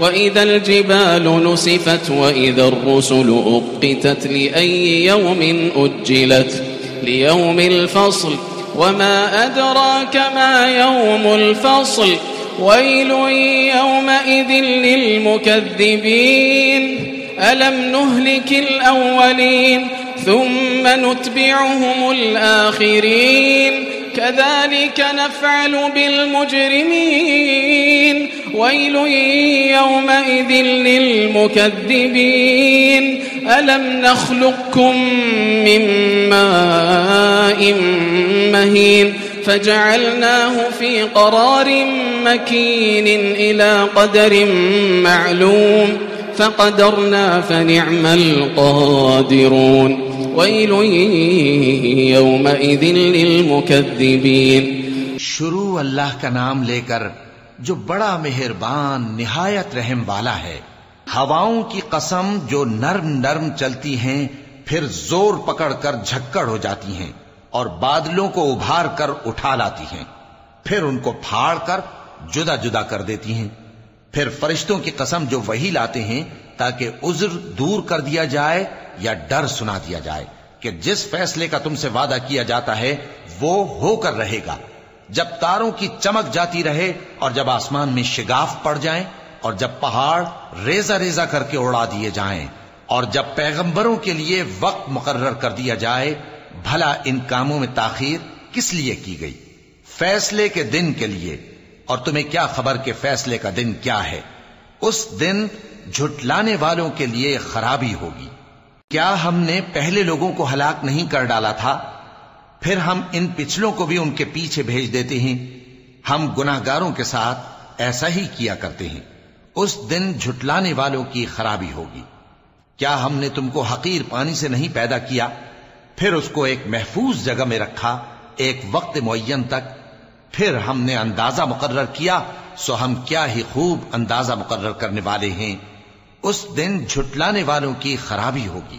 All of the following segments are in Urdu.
وإذا الجبال نسفت وإذا الرسل أقتت لأي يوم أجلت ليوم الفصل وما أدراك ما يوم الفصل ويل يومئذ للمكذبين ألم نهلك الأولين ثم نتبعهم الآخرين كذلك نفعل بالمجرمين ويل يومئذ للمكذبين. ألم نخلقكم من ماء مهين؟ فجعلناه في قرار مكين إلى قدر معلوم. فقدرنا فنعم القادرون. ويل يومئذ للمكذبين. شروع اللہ کا نام لے کر جو بڑا مہربان، نہایت رحم والا ہے۔ ہواؤں کی قسم جو نرم نرم چلتی ہیں، پھر زور پکڑ کر جھکڑ ہو جاتی ہیں اور بادلوں کو ابھار کر اٹھا لاتی ہیں۔ پھر ان کو پھاڑ کر جدا جدا کر دیتی ہیں۔ پھر فرشتوں کی قسم جو وہی لاتے ہیں، تاکہ عذر دور کر دیا جائے یا ڈر سنا دیا جائے کہ جس فیصلے کا تم سے وعدہ کیا جاتا ہے، وہ ہو کر رہے گا۔ جب تاروں کی چمک جاتی رہے اور جب آسمان میں شگاف پڑ جائیں اور جب پہاڑ ریزہ ریزہ کر کے اڑا دیے جائیں اور جب پیغمبروں کے لیے وقت مقرر کر دیا جائے، بھلا ان کاموں میں تاخیر کس لیے کی گئی؟ فیصلے کے دن کے لیے۔ اور تمہیں کیا خبر کہ فیصلے کا دن کیا ہے؟ اس دن جھٹلانے والوں کے لیے خرابی ہوگی۔ کیا ہم نے پہلے لوگوں کو ہلاک نہیں کر ڈالا تھا؟ پھر ہم ان پچھلوں کو بھی ان کے پیچھے بھیج دیتے ہیں۔ ہم گناہگاروں کے ساتھ ایسا ہی کیا کرتے ہیں۔ اس دن جھٹلانے والوں کی خرابی ہوگی۔ کیا ہم نے تم کو حقیر پانی سے نہیں پیدا کیا؟ پھر اس کو ایک محفوظ جگہ میں رکھا، ایک وقت معین تک۔ پھر ہم نے اندازہ مقرر کیا، سو ہم کیا ہی خوب اندازہ مقرر کرنے والے ہیں۔ اس دن جھٹلانے والوں کی خرابی ہوگی۔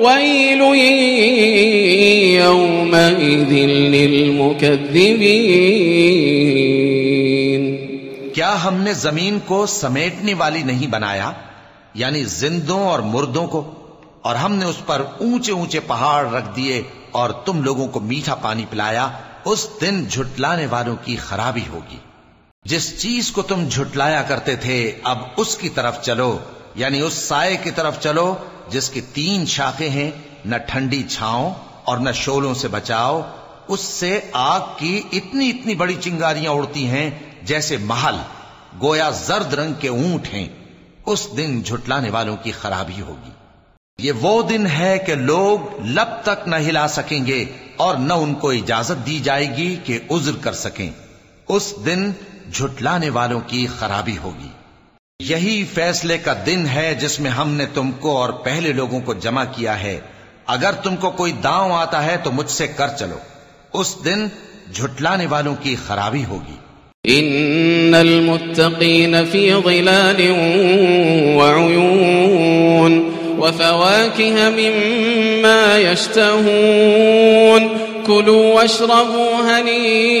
ويل يومئذ للمكذبين. کیا ہم نے زمین کو سمیٹنے والی نہیں بنایا؟ یعنی زندوں اور مردوں کو؟ اور ہم نے اس پر اونچے اونچے پہاڑ رکھ دیے اور تم لوگوں کو میٹھا پانی پلایا، اس دن جھٹلانے والوں کی خرابی ہوگی۔ جس چیز کو تم جھٹلایا کرتے تھے، اب اس کی طرف چلو۔ یعنی اس سائے کی طرف چلو جس کی تین شاخیں ہیں، نہ ٹھنڈی چھاؤں اور نہ شولوں سے بچاؤ۔ اس سے آگ کی اتنی اتنی بڑی چنگاریاں اڑتی ہیں جیسے محل، گویا زرد رنگ کے اونٹ ہیں۔ اس دن جھٹلانے والوں کی خرابی ہوگی۔ یہ وہ دن ہے کہ لوگ لب تک نہ ہلا سکیں گے اور نہ ان کو اجازت دی جائے گی کہ عذر کر سکیں۔ اس دن جھٹلانے والوں کی خرابی ہوگی۔ یہی فیصلے کا دن ہے جس میں ہم نے تم کو اور پہلے لوگوں کو جمع کیا ہے۔ اگر تم کو کوئی داؤں آتا ہے تو مجھ سے کر چلو۔ اس دن جھٹلانے والوں کی خرابی ہوگی۔ ان المتقين في ظلال وعيون وفواكه مما يشتهون كلوا واشربوا هنيئا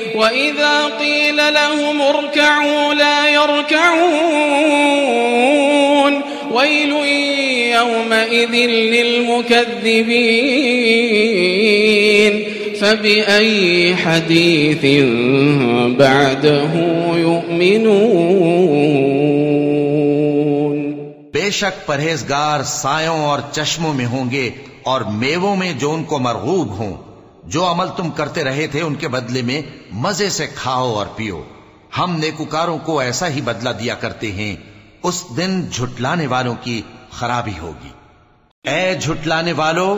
وإذا قيل لهم اركعوا لا يركعون ويل يومئذ للمكذبين فبأي حديث بعده يؤمنون بے شک پرہیزگار سایوں اور چشموں میں ہوں گے اور میووں میں جو ان کو مرغوب ہوں۔ جو عمل تم کرتے رہے تھے ان کے بدلے میں مزے سے کھاؤ اور پیو۔ ہم نیکوکاروں کو ایسا ہی بدلہ دیا کرتے ہیں، اس دن جھٹلانے والوں کی خرابی ہوگی۔ اے جھٹلانے والو،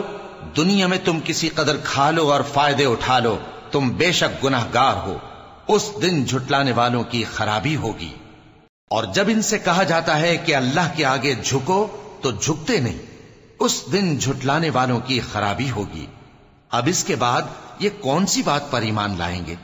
دنیا میں تم کسی قدر کھا لو اور فائدے اٹھا لو، تم بے شک گناہ گار ہو۔ اس دن جھٹلانے والوں کی خرابی ہوگی۔ اور جب ان سے کہا جاتا ہے کہ اللہ کے آگے جھکو، تو جھکتے نہیں۔ اس دن جھٹلانے والوں کی خرابی ہوگی۔ اب اس کے بعد یہ کون سی بات پر ایمان لائیں گے؟